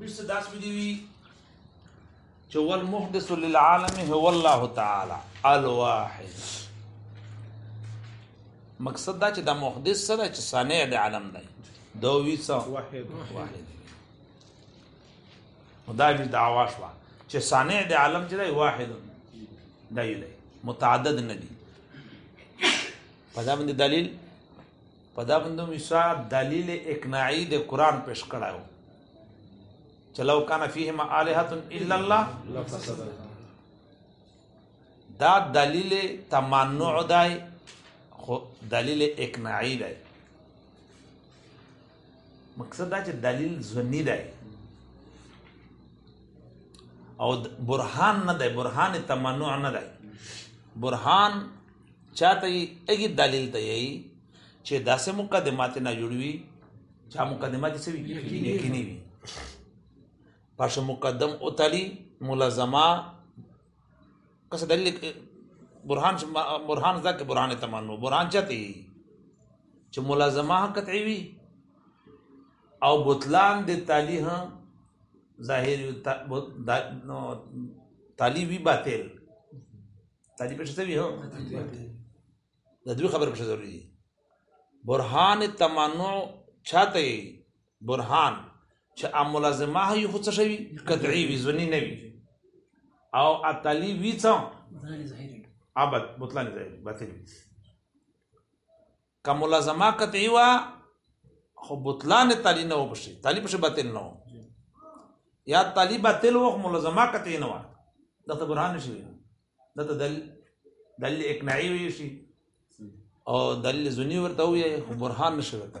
مشته داس مې دی چې ول محدث للعالم هو الله تعالی الواحد مقصد دا چې دا محدث سره چې صانع د عالم دی دو وی څه واحد واحد دا وی دعوا شو چې صانع د عالم چې دی واحد دی متعدد نه دی په دا باندې دلیل په دا بندو میسا دلیل اقناعی د قرآن پیش کړه او چلو کان فیهما آلهتن الا الله دا دلیل تمنع دی خو دلیل اقناعی دی مقصد دا چې دلیل ځنی دی او برهان نه دی برهان تمنع نه دی برهان چاته یې اګي دلیل ته یې چې داسې مقدمات نه جوړوي چې مقدمات څه وي یقیني وي پښ مقدم او تلی ملزمه کس دلیل برهان برهان ځکه برهان تمنو برهان چاته یې چې ملزمه قطعي وي او بطلان د تالی هم ظاهر تالی وی باطل تعدیب پېښه څه وي هو د دوی خبره پېښه ضروري دي برهان تمنع چاته برهان چې املازمه یو خو څه شوی قطعي وي ځنی نه وي او اتلی وي څه ابد مطلق ظاهر باطل که ملازمه قطعی وه خو بطلان تالی نه و پشي تالی پشي باطل نه و یا تالی باطل و خو ملازمه قطعی نه و دا ته برهان شي دا ته دل دل اقناعي وي شي او دل زنی ورته وي خو برهان نشي ورته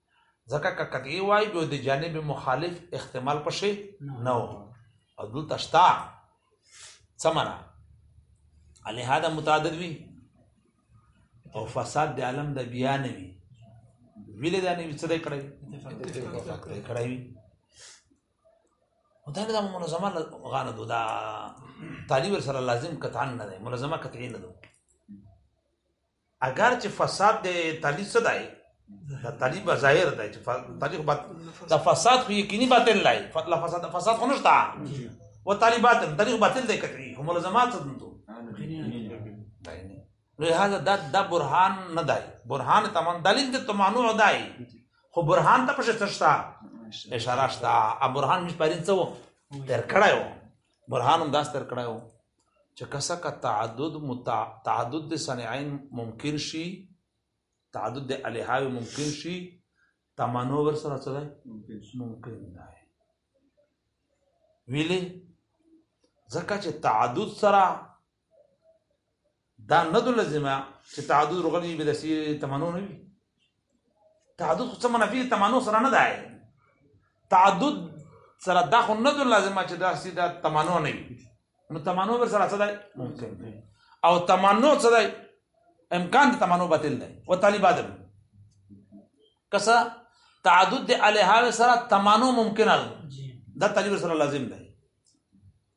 ځکه که قطعي وای بیا د جانب مخالف احتمال پشي نه و او دلته شتا څمره علي هدا متعدد وي او فساد د عالم د بیا نه وي ویل دا نه څه کړی کړی وي دا نه د منظمه غانه دو دا طالب سره لازم قطعا نه دی منظمه قطعی نه دو اگر چې فساد د تعلیق څه دی دا تعلیق به ظاهر دی چې تعلیق به دا فساد خو یقیني باطل دی لا فساد فساد خو نشته و طالبات تعلیق باطل دی کتري هم لزمات څه دنتو لہذا دا دا برهان نه دی برهان تمام دلیل د تمانو دی خو برهان ته پښه تشتا اشاره شتا ا برهان مش پرین څه و تر کړایو برهان هم داس تر کړایو چې کسه کا تعدد متع... تعدد د صنعین ممکن شي تعدد د الهاوی ممکن شي تمنو ور سره څه ده ممکن ده ویلې ځکه چې تعدد سره دا نه د لازمه چې تعدد رغلی به د سی تمنو نه وي تعدد خو څه منافي تمنو سره نه دی تعدد سره دا خو نه د لازمه چې دا سی د تمنو نه وي نو تمنو ور سره څه دی ممکن دی او تمنو څه دی امکان د تمنو باطل دی او طالب ادم کسا تعدد د الها سره تمنو ممکن دی دا طالب سره لازم دی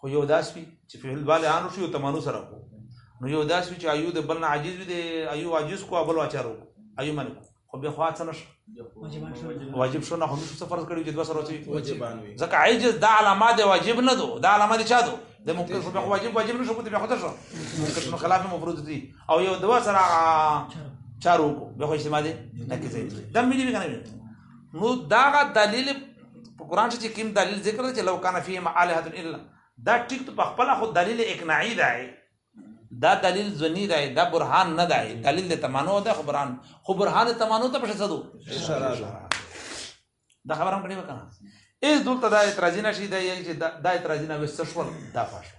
خو یو داس وی چې فعل باندې ان شو تمانو سره کو نو یو داس وی چې ایو د بل عاجز وی دی ایو عاجز کو بل واچارو ایو من خو به خوا څه نشه واجب شو نه هم څه فرض کړی چې دوه سره وسی واجبان وی ځکه عاجز دا علامه دی واجب نه دو دا علامه دی چا دو د مکتب خو واجب واجب نشو کوته به خو ته شو نو خلاف مفروض دي او یو دوه سره چارو کو به خو استعمال نه کیږي دا ملي کنه نو داغه دلیل په قران کې کوم دلیل ذکر چې لو کان فیهم الہه الا دا ټیک ته په خپل خو دلیل اقناعی دی دا دلیل ځنی دی دا برهان نه دی دلیل د تمانو ده خو برهان خو برهان د تمانو ته پښه سدو دا خبره هم کړی وکنه ایز دلته دا اعتراض نه شي دا یی چې دا اعتراض نه وسښول دا پښه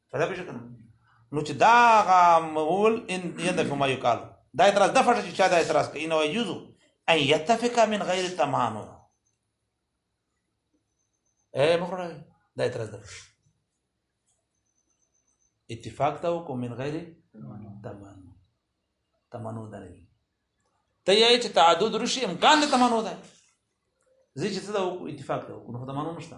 پدا به شکن نو چې دا غا مول ان يد فما يقال دا اعتراض دفع چې چا دا اعتراض کوي نو يجوز ان يتفق من غير تمام اے مخره دا اعتراض ده اتفاق ته کو من غیر تمام تمنو ده ته یې چې تعدد رشي امکان له تمنو ده زه چې څه ده اتفاق ده کو نو تمنو نشته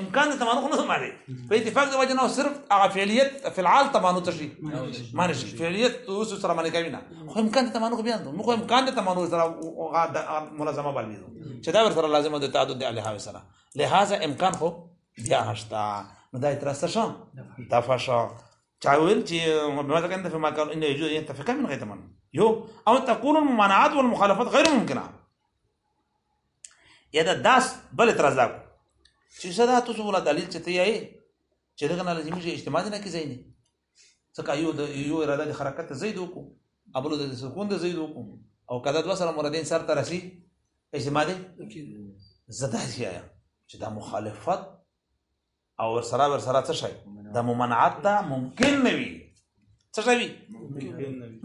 امکان د تمانو نه معنی په اتفاق د وجه نه صرف هغه فعلیت فعال تمانو ته شي معنی شي فعلیت اوس سره معنی کوي نه خو امکان د تمانو بیا نو خو امکان د تمانو سره ملازمه باندې چې دا ور سره لازم د تعدد د الها سره لہذا امکان خو بیا هشتا نو دا اعتراض شو دا فشا چاول چې مبادر کنده فما كان انه يجوز ان يتفق من غير تمام يو او تكون الممانعات والمخالفات غير ممكنه یا دا داس بل اعتراض کو چې زه دا تاسو ولا دلیل چې ته یې چې دغه نه لازمي چې اجتماع نه کې زینې څکه یو د یو اراده د حرکت زید وکړو ابلو د سکون د زید وکړو او کله دوه سره مرادین سر ته رسی اجتماع دې زدا شي چې دا مخالفت او ور سره ور سره څه شي دا ممانعت دا ممکن نه وي څه شي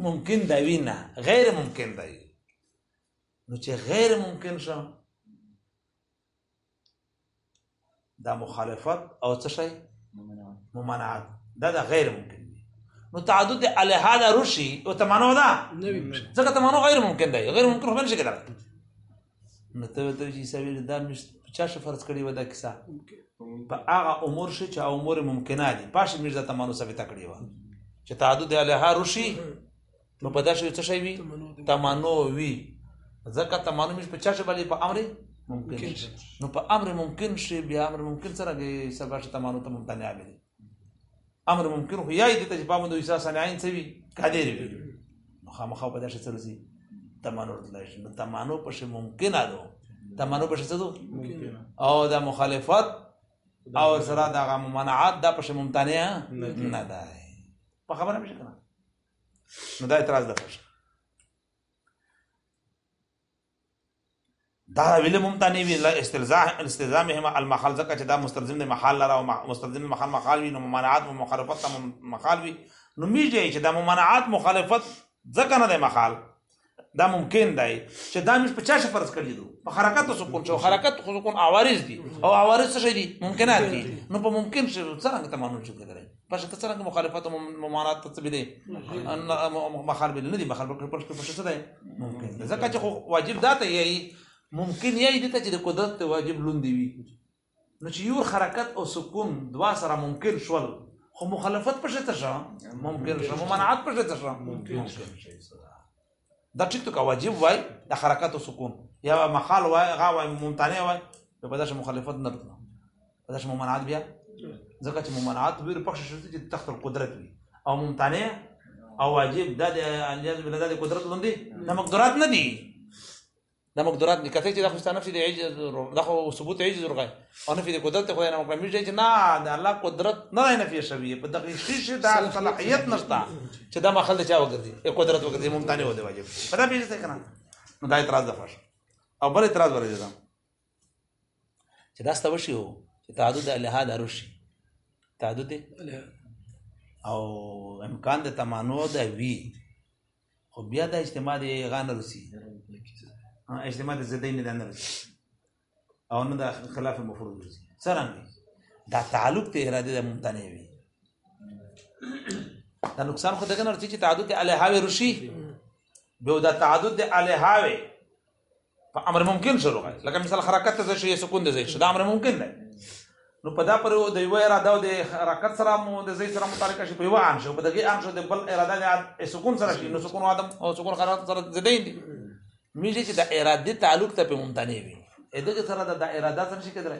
ممکن دا وی نه غیر ممکن دا وی نو چې غیر ممکن شو دا مخالفت او څه شي ممانعت دا دا غیر ممکن دي نو تعدد الهاده رشي او تمانو دا ځکه تمانو غیر ممکن دی غیر ممکن خو نشي کېدای نو ته ته چې سوي دا مش چا ش فرض کړی ودا کیسه په هغه امور شي چې امور ممکنه دي پاش مش دا تمانو ثابت کړی و چې تعدد الهاده رشي نو په داسې څه شي وي تمنو وي ځکه تمنو مش په چا شي بلې په امر ممکن شي نو په امر ممکن شي بیا امر ممکن سره کې سبا شي تمنو ته ممتنع وي امر ممکن خو یای د تجربه د وساس نه عین سوي قادر وي نو خامخا په داسې سره سي تمنو تلای شي نو تمنو په شي ممکن ده تمنو په شي څه او دا مخالفت او سره دا ممانعات دا په شي ممتنع نه ده په خبره مشه کنه نو دا اعتراض ده خوش دا ویل ممتنی وی استلزام استلزامهما المحل ځکه چې دا مستلزم دی محل لره او مستلزم محل مخال وی نو ممانعات او مخالفت ته محل وی نو میږي چې دا ممانعات مخالفت ځکه نه دی محل دا ممکن دی چې دا مش په چا شي فرض کړی دو په حرکت سو کوم چې حرکت خو کوم عوارض دي او عوارض څه دي ممکنات دي نو په ممکن شي څنګه ته مانو چې کېدای په شکه څنګه مخالفت ممانات ته دي ان مخالفت نه دي مخالفت په شکه څه دی ممکن ځکه چې واجب ذات یې ممکن یې دي ته چې قدرت واجب لوند وي نو چې یو حرکت او سکون دوا سره ممکن شول خو مخالفت پښه ته شه ممکن شه ممانعت پښه ته شه ممکن شه دا ټیک ټک واجب وای د حرکت او سکون یا مخال وای غا وای ممتنع وای په بداش مخالفت نه راتله بداش ممانعت بیا ځکه چې ممانعت ویر پښه شته چې تخت القدرت وي او ممتنع او واجب دا د انجاز بلدا د قدرت لوندي نه مقدرات نه دي دا مقدرات دي کته چې دا خو ستانه فی عجز دا خو ثبوت عجز ورغی او نه فی قدرت خدای نه مکرم چې نه دا الله قدرت نه نه فی شوی په دغه شی شی دا صلاحیت نشته چې دا مخل چا وګرځي قدرت وګرځي ممتنه و دی واجب پدا پیژته کنه نو دا اعتراض ده فاش او بل اعتراض ورته ده چې دا ستو شی وو چې تعدد الها د ارشی تعدد او امکان د تمانو د وی خو بیا دا اجتماع دی غانه رسی اجتماع د زدین د نه رسی او نه د خلاف مفروض رسی څرنګه دا تعلق ته اراده د ممتنع وي دا نقصان خو دغه نرته چې تعدد علیه وی رشي به دا تعدد علیه وی په امر ممکن شروع غي لکه مثال حرکت ته شي سکون دي شي دا امر ممکن نه نو په دا پر د یو اراده د حرکت سره مو د زی سره متعلق شي په یو عام شو په دغه عام شو د بل اراده د سکون سره شي نو سکون عدم او سکون حرکت سره زده دي میږي چې د اراده تعلق ته په ممتنع وي اته سره د اراده سره شي کېدلی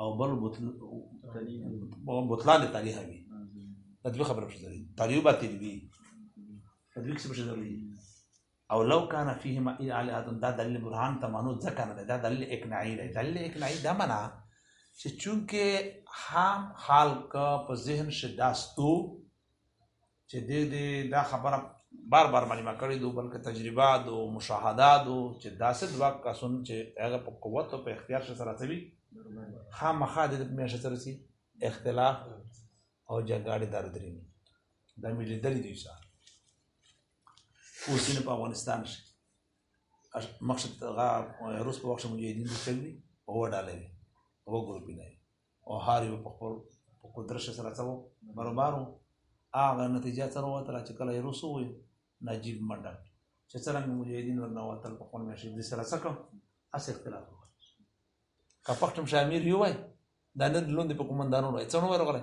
او بل بطل بطلان تاریخ وي تدوی خبره پښه لري تاریو باطل وي تدوی څه پښه لري او لو كان فيهما اي علي ادم دا دلیل برهان ته مانو ځکه نه دا دلیل اقناعي دی دلیل اقناعي دا معنا چې چونکه هم خلق په ذهن شداستو چې دې دې دا خبره بار بار معلومه کړې دو بلکې تجربه دو مشاهده دو چې داسې دوه کسون چې هغه په قوت او په اختیار سره سره سوي خامخا د میاشتې سره سي اختلاف او جګړې دار درې دا مې لیدلې دي سره اوس نه په افغانستان شي مقصد هغه روس په وخت مجاهدین دي شوي او ډالې او ګروپینه او هر یو په خپل په قدرت سره څه برابرو هغه نتیجه سره وتره چې کله یې رسو وي نجیب منډه چې څنګه مجاهدین ورنه وتل په خپل مشي دې سره څه کوم اس اختلاف وکړ که پختم شامیر یو وای دا نه لوند په کومندانو وای څنګه ورغله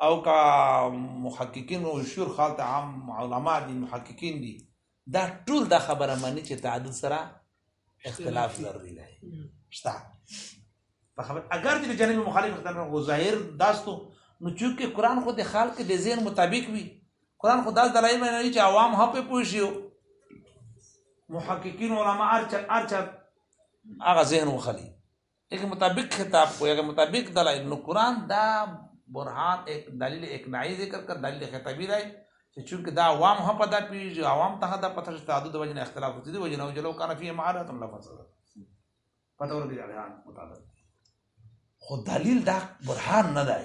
او که محققین او شور خالت عام علما دي محققین دي دا ټول دا خبره مانی چې تعدد سره اختلاف ضروري دی شته په خبر اگر دې جنبي مخالف اختلاف غو ظاهر داستو نو چې قرآن خو د خلق د ذهن مطابق وي قرآن خو داس دلایل باندې چې عوام هم په پوه شي محققین علما ارچ ارچ هغه ذهن وخلي ایک مطابق خطاب کو ایک مطابق دلائل نو قرآن دا برهان ایک دلیل اقناعی ذکر کر دلیل خطابی دای چې چونکه دا عوام هم پدا پیږي عوام ته دا پته چې تعدد وجنه اختلاف دي دی وجنه جلو کان فيه معارضه الله فساد پته ورته دی مطابق خو دلیل دا برهان نه دی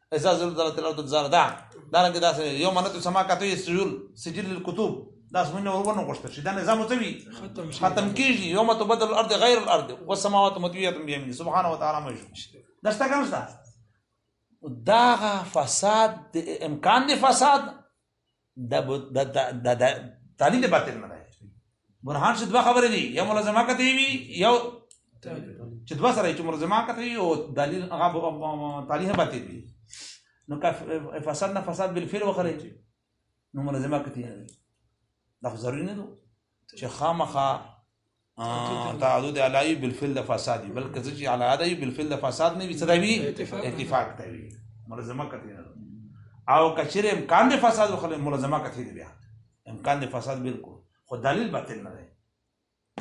اذا زلزلت الارض زلزالها دا رنګ دا سره یو منته سما کته یې سجل سجل الكتب دا سمونه ورونه غوښته شي دا نظام ته وی ختم شي ختم کیږي یوم تبدل الارض غیر الارض والسماوات مطویات بیمین سبحانه وتعالى ما شو دا څنګه دا فساد امکان دی فساد دا دا دا دا تعلیل باطل نه دی برهان څه دوه خبرې دي یو ملزمه کته وی یو چې دوه سره چې ملزمه کته وی او دلیل هغه تعلیل باطل دی نو کا فساد نه فساد بالفعل وخره نو ملزمه کته نه دا ضروري نه ده چې خامخا تعدد علای بالفعل د فساد دی بلکې چې علای دی بالفعل د فساد نه وي څه دی اتفاق دی ملزمه کته او کچره امکان د فساد خو ملزمه کته دی بیا امکان د فساد بالکل خو دلیل باطل نه دی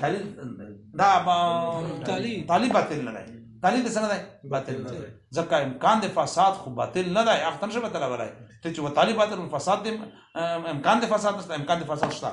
دلیل دا دلیل باطل نه دی دلیل د سره دی باطل نه دی ځکه امکان د فساد خو باطل نه دی اختن شبه تل ولای ته چې و طالب باطل فساد د امکان د فساد نشته امکان د فساد شته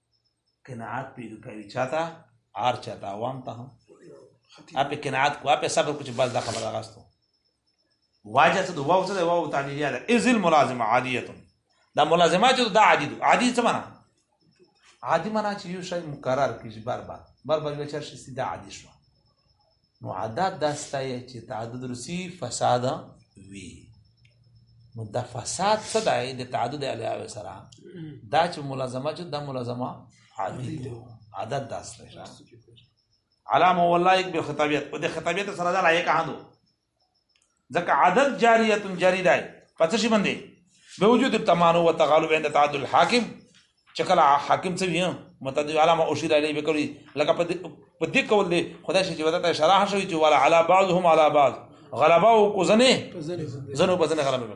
قناعت پیدا کوي چاته آر چاته عوام ته هم اپه قناعت کو اپه صبر کو چې بس دا خبره راغستو واجه ته واو ته واو تعلیلیه ده از الملازمه عادیه دا ملازمه چې دا عادی دو عادی څه معنا عادی معنا چې یو شی مکرر کیږي بار بار بار بار یو چر شي دا عادی شو نو عدد دا ستایه چې تعدد رسی فساد وی نو دا فساد څه دی د تعدد علاوه سره دا چې ملازمه چې د ملازمه عدد عدد دا ستایه علامه والله یک به خطابیت په دې خطابیت سره دا لایق هاندو ځکه عدد جاریه جاری دی پڅ شي باندې به وجود تمانو او تغالب عند تعادل الحاکم چکلا حاکم څه ویو متدی علامه اشیر علی بکری لکه په دې کول دی خدای شي چې ودته شرح شوی چې ولا علی بعضهم علی بعض غلبه او کو زنه زنه په زنه غلبه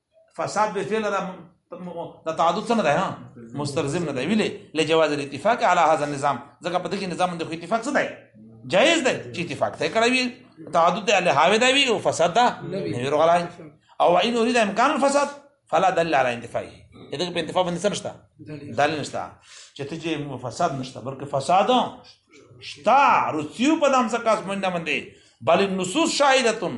فساد به فعل را دا تعدد څه نه ده ها مستلزم نه ده ویلې لجواز الاتفاق على هذا النظام ځکه په دغه نظام باندې خو اتفاق څه دی جایز دی چې اتفاق ته کړی وي تعدد دی له هاوی دی او فساد ده نه ورغلای او ان اريد امکان الفساد فلا دل على انتفاعه دغه په انتفاع باندې څه نشته دلیل نشته چې ته چې فساد نشته بلکې فساد شتا رسیو په دام څخه کاس باندې باندې بل النصوص شاهدتون